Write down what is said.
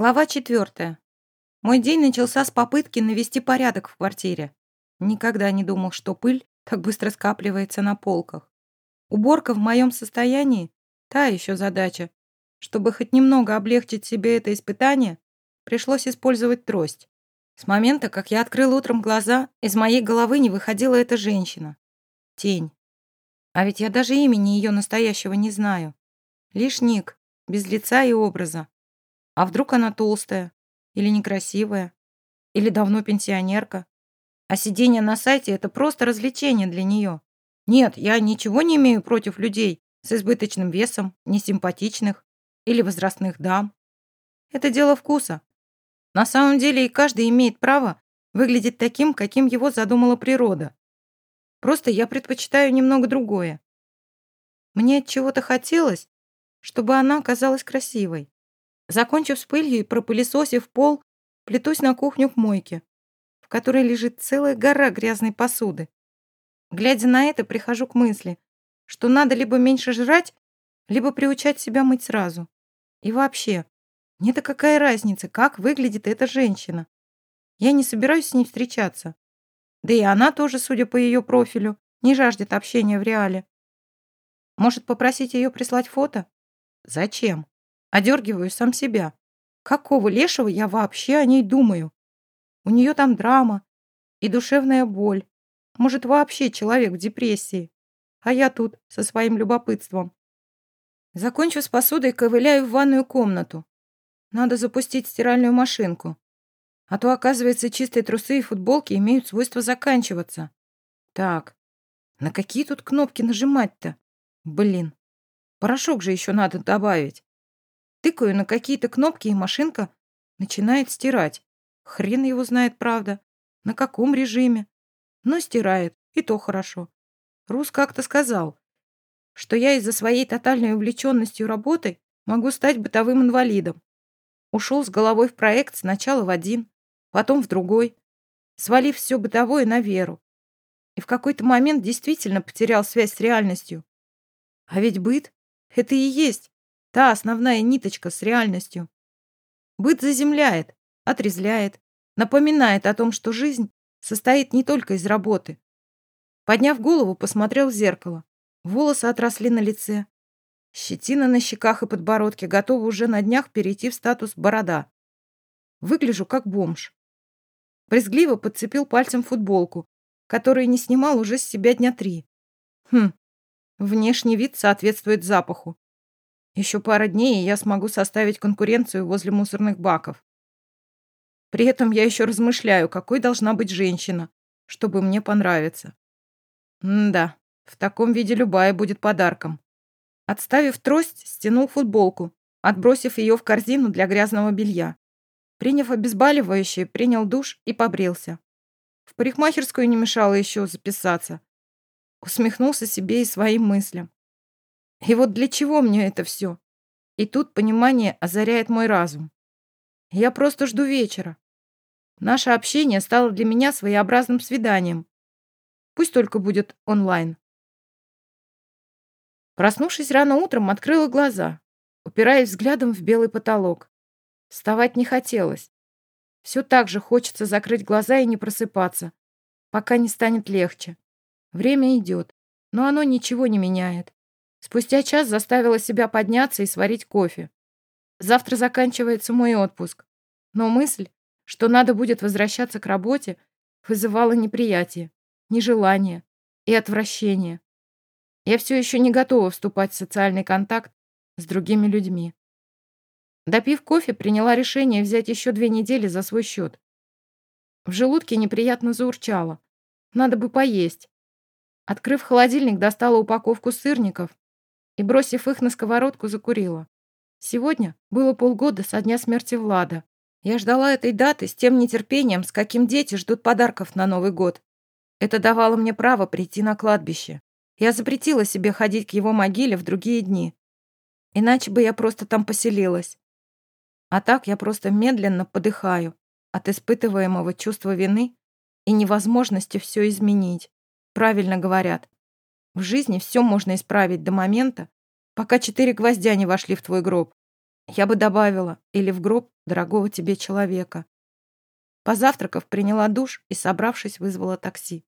Глава четвертая. Мой день начался с попытки навести порядок в квартире. Никогда не думал, что пыль так быстро скапливается на полках. Уборка в моем состоянии – та еще задача. Чтобы хоть немного облегчить себе это испытание, пришлось использовать трость. С момента, как я открыл утром глаза, из моей головы не выходила эта женщина. Тень. А ведь я даже имени ее настоящего не знаю. Лишь ник, без лица и образа. А вдруг она толстая? Или некрасивая? Или давно пенсионерка? А сидение на сайте – это просто развлечение для нее. Нет, я ничего не имею против людей с избыточным весом, несимпатичных или возрастных дам. Это дело вкуса. На самом деле и каждый имеет право выглядеть таким, каким его задумала природа. Просто я предпочитаю немного другое. Мне от чего-то хотелось, чтобы она оказалась красивой. Закончив с пылью и пропылесосив пол, плетусь на кухню к мойке, в которой лежит целая гора грязной посуды. Глядя на это, прихожу к мысли, что надо либо меньше жрать, либо приучать себя мыть сразу. И вообще, мне-то какая разница, как выглядит эта женщина? Я не собираюсь с ней встречаться. Да и она тоже, судя по ее профилю, не жаждет общения в реале. Может, попросить ее прислать фото? Зачем? Одергиваю сам себя. Какого лешего я вообще о ней думаю? У нее там драма и душевная боль. Может, вообще человек в депрессии. А я тут со своим любопытством. Закончу с посудой, ковыляю в ванную комнату. Надо запустить стиральную машинку. А то, оказывается, чистые трусы и футболки имеют свойство заканчиваться. Так, на какие тут кнопки нажимать-то? Блин, порошок же еще надо добавить. Тыкаю на какие-то кнопки, и машинка начинает стирать. Хрен его знает, правда. На каком режиме. Но стирает, и то хорошо. Рус как-то сказал, что я из-за своей тотальной увлеченностью работой могу стать бытовым инвалидом. Ушел с головой в проект сначала в один, потом в другой, свалив все бытовое на веру. И в какой-то момент действительно потерял связь с реальностью. А ведь быт — это и есть Та основная ниточка с реальностью. Быт заземляет, отрезляет, напоминает о том, что жизнь состоит не только из работы. Подняв голову, посмотрел в зеркало. Волосы отросли на лице. Щетина на щеках и подбородке готова уже на днях перейти в статус борода. Выгляжу как бомж. Брезгливо подцепил пальцем футболку, которую не снимал уже с себя дня три. Хм, внешний вид соответствует запаху. Еще пара дней, и я смогу составить конкуренцию возле мусорных баков. При этом я еще размышляю, какой должна быть женщина, чтобы мне понравиться. М да, в таком виде любая будет подарком. Отставив трость, стянул футболку, отбросив ее в корзину для грязного белья. Приняв обезболивающее, принял душ и побрился. В парикмахерскую не мешало еще записаться. Усмехнулся себе и своим мыслям. И вот для чего мне это все? И тут понимание озаряет мой разум. Я просто жду вечера. Наше общение стало для меня своеобразным свиданием. Пусть только будет онлайн. Проснувшись рано утром, открыла глаза, упираясь взглядом в белый потолок. Вставать не хотелось. Все так же хочется закрыть глаза и не просыпаться, пока не станет легче. Время идет, но оно ничего не меняет. Спустя час заставила себя подняться и сварить кофе. Завтра заканчивается мой отпуск. Но мысль, что надо будет возвращаться к работе, вызывала неприятие, нежелание и отвращение. Я все еще не готова вступать в социальный контакт с другими людьми. Допив кофе, приняла решение взять еще две недели за свой счет. В желудке неприятно заурчало. Надо бы поесть. Открыв холодильник, достала упаковку сырников и, бросив их на сковородку, закурила. Сегодня было полгода со дня смерти Влада. Я ждала этой даты с тем нетерпением, с каким дети ждут подарков на Новый год. Это давало мне право прийти на кладбище. Я запретила себе ходить к его могиле в другие дни. Иначе бы я просто там поселилась. А так я просто медленно подыхаю от испытываемого чувства вины и невозможности все изменить. Правильно говорят, в жизни все можно исправить до момента, пока четыре гвоздя не вошли в твой гроб. Я бы добавила, или в гроб дорогого тебе человека. Позавтракав, приняла душ и, собравшись, вызвала такси.